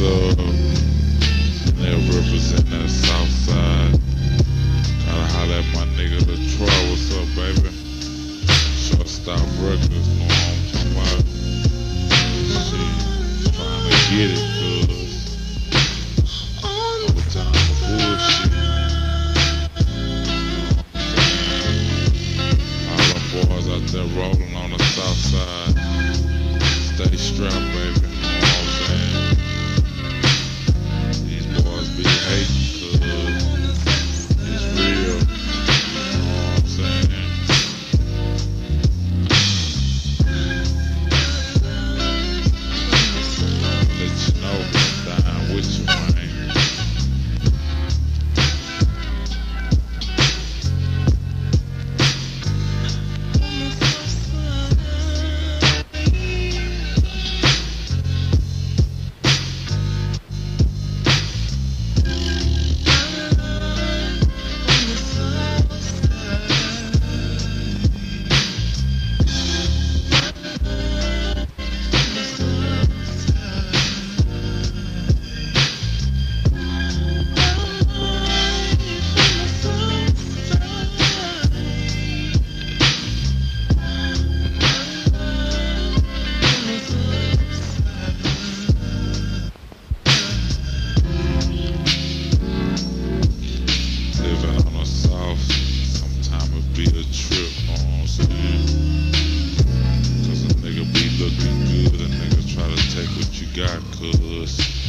What's up? They represent that south side. Gotta holler at my nigga Detroit. What's up, baby? Shortstop records, know what I'm talking about? Shit, trying to get it, cuz. Overtime for bullshit. All the boys out there rolling on the south side. Stay strapped, baby. got, cuz.